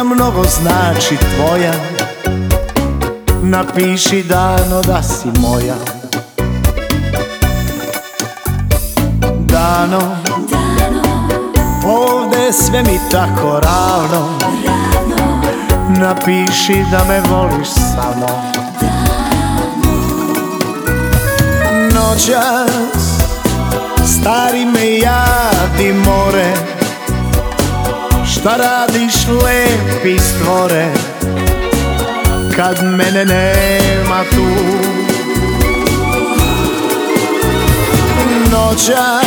nam mnogo znači tvoja. Napiši dano da si moja. Dano, ovde sve mi tako ravno. Napiši da me voliš samo. Noćas, stari me jadi more Šta radiš lepi stvore Kad mene nema tu? Noćas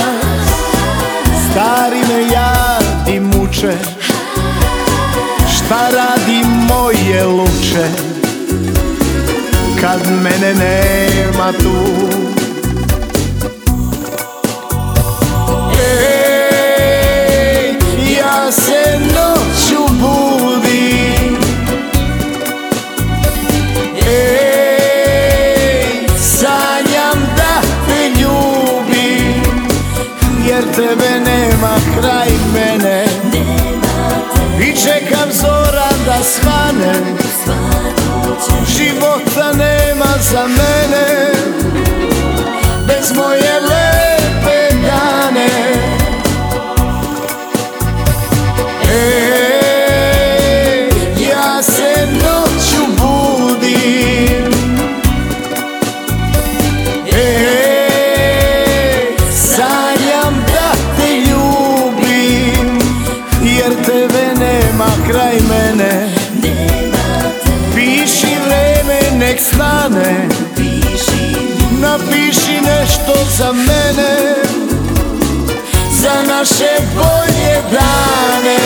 Stari me jadi muče. Šta radi moje luče Kad mene nema tu zora da svane Života nema za mene. Bez moje lepe dane. Ej, ja se noću budim. Ej, sanjam nema kraj mene nek stane. Napiši nešto za mene Za naše bolje dane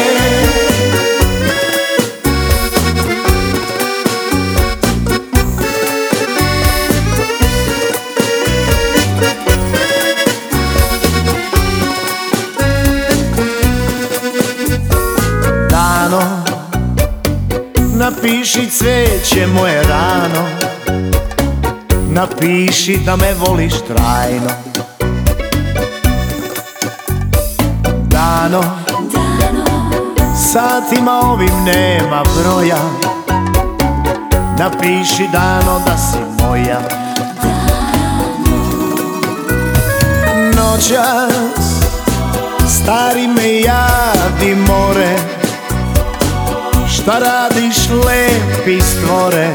Napiši cveće moje rano. Napiši da me voliš trajno. Dano. Satima ovim nema broja. Napiši dano da si moja. Noćas Stari me jadi more Šta radiš lepi stvore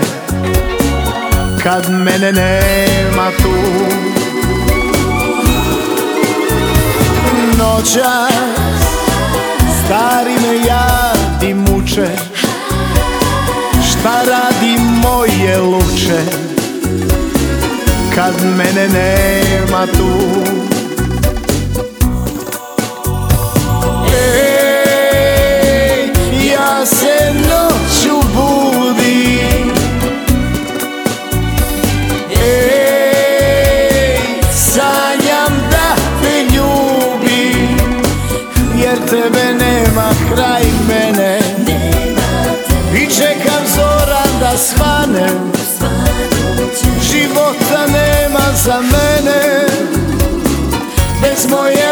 Kad mene nema tu? Noćas Stari me jadi muče. Šta radi moje luče Kad mene nema tu svanem Života nema za mene. Bez moje